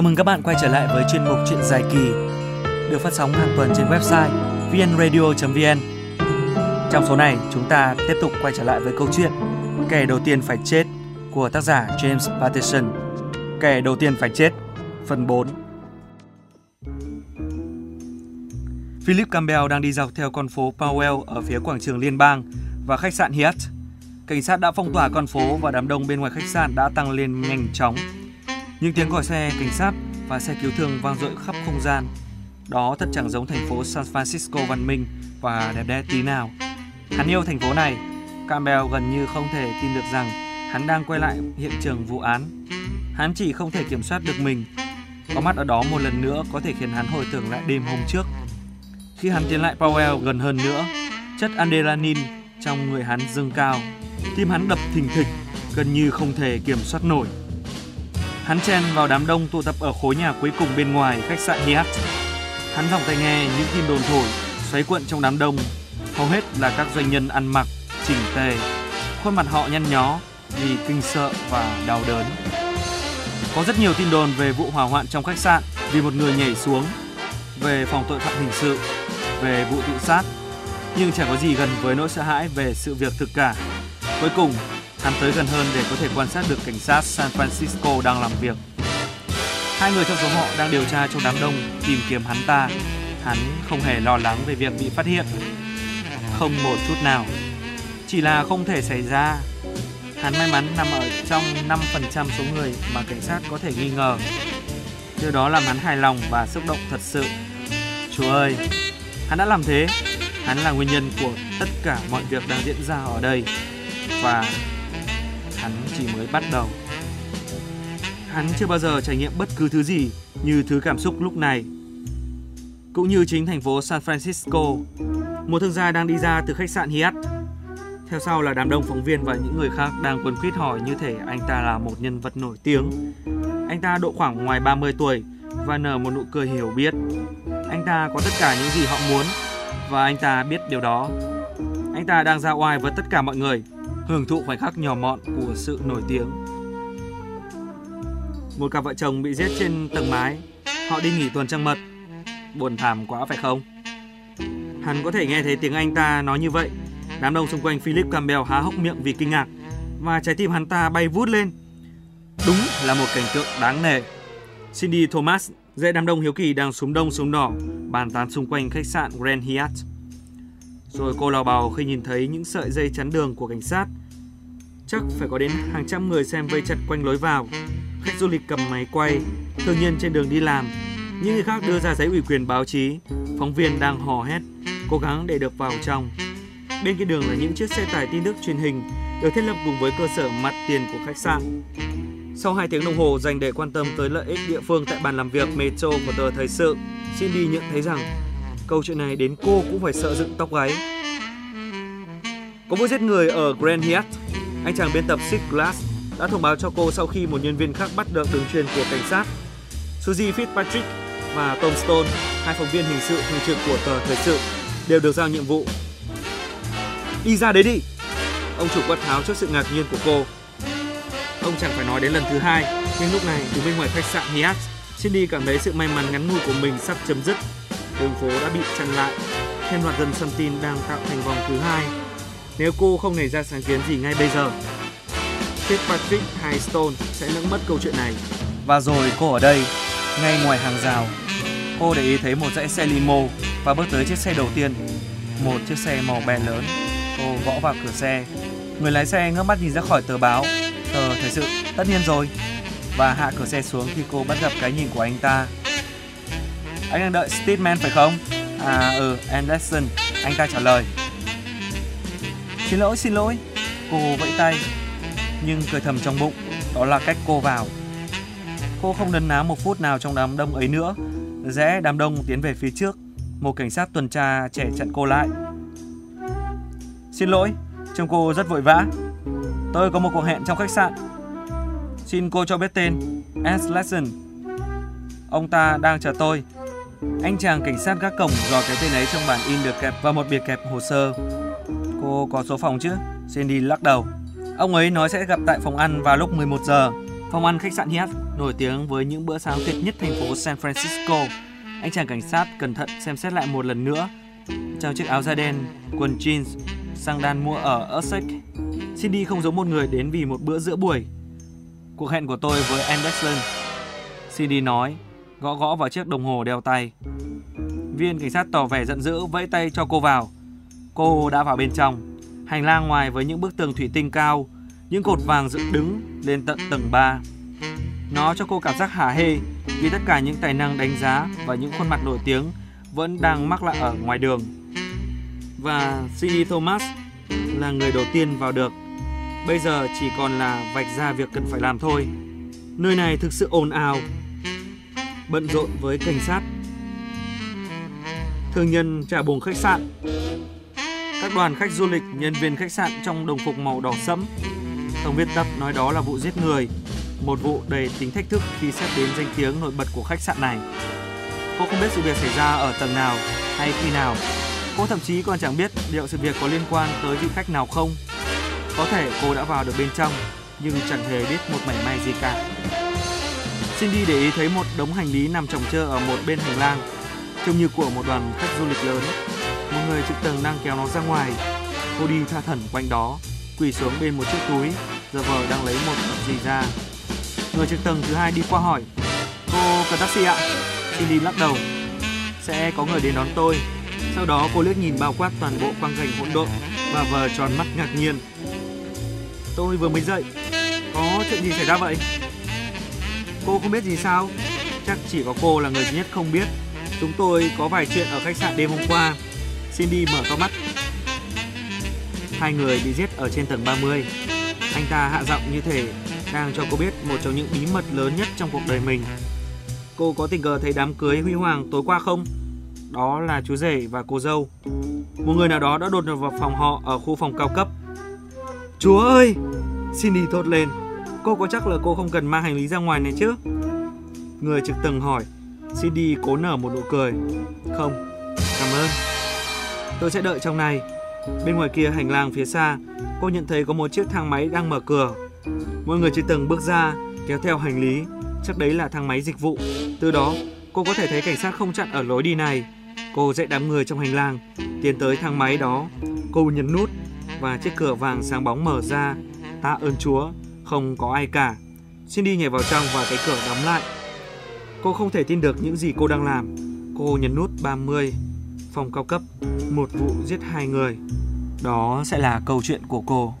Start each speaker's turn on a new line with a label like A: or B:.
A: Chào mừng các bạn quay trở lại với chuyên mục Chuyện dài kỳ được phát sóng hàng tuần trên website vnradio.vn. Trong số này, chúng ta tiếp tục quay trở lại với câu chuyện Kẻ đầu tiên phải chết của tác giả James Patterson. Kẻ đầu tiên phải chết, phần 4. Philip Campbell đang đi dọc theo con phố Powell ở phía quảng trường liên bang và khách sạn Hyatt. Cảnh sát đã phong tỏa con phố và đám đông bên ngoài khách sạn đã tăng lên nhanh chóng. Những tiếng gọi xe cảnh sát và xe cứu thương vang dội khắp không gian. Đó thật chẳng giống thành phố San Francisco văn minh và đẹp đẽ tí nào. Hắn yêu thành phố này. Campbell gần như không thể tin được rằng hắn đang quay lại hiện trường vụ án. Hắn chỉ không thể kiểm soát được mình. Có mắt ở đó một lần nữa có thể khiến hắn hồi tưởng lại đêm hôm trước. Khi hắn tiến lại Powell gần hơn nữa, chất adrenaline trong người hắn dâng cao. Tim hắn đập thình thịch, gần như không thể kiểm soát nổi. Hắn chen vào đám đông tụ tập ở khối nhà cuối cùng bên ngoài khách sạn Hyatt. Hắn vòng tay nghe những tin đồn thổi, xoáy cuộn trong đám đông. Hầu hết là các doanh nhân ăn mặc, chỉnh tề. Khuôn mặt họ nhăn nhó vì kinh sợ và đau đớn. Có rất nhiều tin đồn về vụ hỏa hoạn trong khách sạn vì một người nhảy xuống, về phòng tội phạm hình sự, về vụ tự sát. Nhưng chẳng có gì gần với nỗi sợ hãi về sự việc thực cả. Cuối cùng, hắn tới gần hơn để có thể quan sát được cảnh sát San Francisco đang làm việc. Hai người trong số họ đang điều tra trong đám đông tìm kiếm hắn ta. Hắn không hề lo lắng về việc bị phát hiện. Không một chút nào. Chỉ là không thể xảy ra. Hắn may mắn nằm ở trong 5% số người mà cảnh sát có thể nghi ngờ. Điều đó làm hắn hài lòng và xúc động thật sự. Chúa ơi, hắn đã làm thế. Hắn là nguyên nhân của tất cả mọi việc đang diễn ra ở đây. Và hắn chỉ mới bắt đầu. Hắn chưa bao giờ trải nghiệm bất cứ thứ gì như thứ cảm xúc lúc này. Cũng như chính thành phố San Francisco, một thương gia đang đi ra từ khách sạn Hyatt. Theo sau là đám đông phóng viên và những người khác đang quấn quýt hỏi như thể anh ta là một nhân vật nổi tiếng. Anh ta độ khoảng ngoài 30 tuổi và nở một nụ cười hiểu biết. Anh ta có tất cả những gì họ muốn và anh ta biết điều đó. Anh ta đang ra oai với tất cả mọi người hưởng thụ khoảnh khắc nhỏ mọn của sự nổi tiếng. Một cặp vợ chồng bị giết trên tầng mái, họ đi nghỉ tuần trăng mật. Buồn thảm quá phải không? Hắn có thể nghe thấy tiếng anh ta nói như vậy. Đám đông xung quanh Philip Campbell há hốc miệng vì kinh ngạc và trái tim hắn ta bay vút lên. Đúng là một cảnh tượng đáng nể. Cindy Thomas dễ đám đông hiếu kỳ đang súng đông súng đỏ bàn tán xung quanh khách sạn Grand Hyatt. Rồi cô lao bào khi nhìn thấy những sợi dây chắn đường của cảnh sát. Chắc phải có đến hàng trăm người xem vây chặt quanh lối vào. Khách du lịch cầm máy quay, thương nhân trên đường đi làm. Những người khác đưa ra giấy ủy quyền báo chí. Phóng viên đang hò hét, cố gắng để được vào trong. Bên kia đường là những chiếc xe tải tin tức truyền hình được thiết lập cùng với cơ sở mặt tiền của khách sạn. Sau 2 tiếng đồng hồ dành để quan tâm tới lợi ích địa phương tại bàn làm việc Metro của tờ Thời sự, Cindy nhận thấy rằng Câu chuyện này đến cô cũng phải sợ dựng tóc gáy. Có vụ giết người ở Grand Hyatt. Anh chàng biên tập Six Glass đã thông báo cho cô sau khi một nhân viên khác bắt được đường truyền của cảnh sát. Suzy Fitzpatrick và Tom Stone, hai phóng viên hình sự thường trực của tờ Thời sự, đều được giao nhiệm vụ. Đi ra đấy đi! Ông chủ quát tháo trước sự ngạc nhiên của cô. Ông chẳng phải nói đến lần thứ hai, nhưng lúc này từ bên ngoài khách sạn Hyatt, Cindy cảm thấy sự may mắn ngắn ngủi của mình sắp chấm dứt đường phố đã bị chặn lại. Thêm loạt dần xâm tin đang tạo thành vòng thứ hai. Nếu cô không nảy ra sáng kiến gì ngay bây giờ, Fitzpatrick Highstone sẽ lẫn mất câu chuyện này. Và rồi cô ở đây, ngay ngoài hàng rào. Cô để ý thấy một dãy xe limo và bước tới chiếc xe đầu tiên. Một chiếc xe màu bè lớn. Cô gõ vào cửa xe. Người lái xe ngước mắt nhìn ra khỏi tờ báo. Tờ thời sự, tất nhiên rồi. Và hạ cửa xe xuống khi cô bắt gặp cái nhìn của anh ta anh đang đợi Steedman phải không? À ừ, Anderson, anh ta trả lời. Xin lỗi, xin lỗi. Cô vẫy tay, nhưng cười thầm trong bụng, đó là cách cô vào. Cô không đấn ná một phút nào trong đám đông ấy nữa. Rẽ đám đông tiến về phía trước, một cảnh sát tuần tra trẻ chặn cô lại. Xin lỗi, trông cô rất vội vã. Tôi có một cuộc hẹn trong khách sạn. Xin cô cho biết tên, S. Lesson. Ông ta đang chờ tôi anh chàng cảnh sát gác cổng dò cái tên ấy trong bản in được kẹp vào một biệt kẹp hồ sơ. Cô có số phòng chứ? Cindy lắc đầu. Ông ấy nói sẽ gặp tại phòng ăn vào lúc 11 giờ. Phòng ăn khách sạn Hyatt nổi tiếng với những bữa sáng tuyệt nhất thành phố San Francisco. Anh chàng cảnh sát cẩn thận xem xét lại một lần nữa. Trong chiếc áo da đen, quần jeans, sang đan mua ở Essex. Cindy không giống một người đến vì một bữa giữa buổi. Cuộc hẹn của tôi với Anderson. Cindy nói, gõ gõ vào chiếc đồng hồ đeo tay. Viên cảnh sát tỏ vẻ giận dữ vẫy tay cho cô vào. Cô đã vào bên trong. Hành lang ngoài với những bức tường thủy tinh cao, những cột vàng dựng đứng lên tận tầng 3. Nó cho cô cảm giác hả hê vì tất cả những tài năng đánh giá và những khuôn mặt nổi tiếng vẫn đang mắc lại ở ngoài đường. Và CD Thomas là người đầu tiên vào được. Bây giờ chỉ còn là vạch ra việc cần phải làm thôi. Nơi này thực sự ồn ào, bận rộn với cảnh sát. Thương nhân trả buồng khách sạn. Các đoàn khách du lịch, nhân viên khách sạn trong đồng phục màu đỏ sẫm. Tổng biên tập nói đó là vụ giết người, một vụ đầy tính thách thức khi xét đến danh tiếng nổi bật của khách sạn này. Cô không biết sự việc xảy ra ở tầng nào hay khi nào. Cô thậm chí còn chẳng biết liệu sự việc có liên quan tới vị khách nào không. Có thể cô đã vào được bên trong nhưng chẳng hề biết một mảy may gì cả. Cindy để ý thấy một đống hành lý nằm chồng chơ ở một bên hành lang, trông như của một đoàn khách du lịch lớn. Một người trực tầng đang kéo nó ra ngoài. Cô đi tha thẩn quanh đó, quỳ xuống bên một chiếc túi, giờ vờ đang lấy một vật gì ra. Người trực tầng thứ hai đi qua hỏi, cô cần taxi ạ? Cindy lắc đầu, sẽ có người đến đón tôi. Sau đó cô liếc nhìn bao quát toàn bộ quang cảnh hỗn độn và vờ tròn mắt ngạc nhiên. Tôi vừa mới dậy, có chuyện gì xảy ra vậy? Cô không biết gì sao? Chắc chỉ có cô là người duy nhất không biết. Chúng tôi có vài chuyện ở khách sạn đêm hôm qua. Cindy mở to mắt. Hai người bị giết ở trên tầng 30. Anh ta hạ giọng như thể đang cho cô biết một trong những bí mật lớn nhất trong cuộc đời mình. Cô có tình cờ thấy đám cưới huy hoàng tối qua không? Đó là chú rể và cô dâu. Một người nào đó đã đột nhập vào phòng họ ở khu phòng cao cấp. Chúa ơi! Cindy thốt lên. Cô có chắc là cô không cần mang hành lý ra ngoài này chứ? Người trực tầng hỏi. Cindy cố nở một nụ cười. Không, cảm ơn. Tôi sẽ đợi trong này. Bên ngoài kia hành lang phía xa, cô nhận thấy có một chiếc thang máy đang mở cửa. Mọi người trên tầng bước ra, kéo theo hành lý. Chắc đấy là thang máy dịch vụ. Từ đó, cô có thể thấy cảnh sát không chặn ở lối đi này. Cô dạy đám người trong hành lang, tiến tới thang máy đó. Cô nhấn nút và chiếc cửa vàng sáng bóng mở ra. Tạ ơn Chúa, không có ai cả. xin đi nhảy vào trong và cái cửa đóng lại. Cô không thể tin được những gì cô đang làm. Cô nhấn nút 30, phong cao cấp, một vụ giết hai người. Đó sẽ là câu chuyện của cô.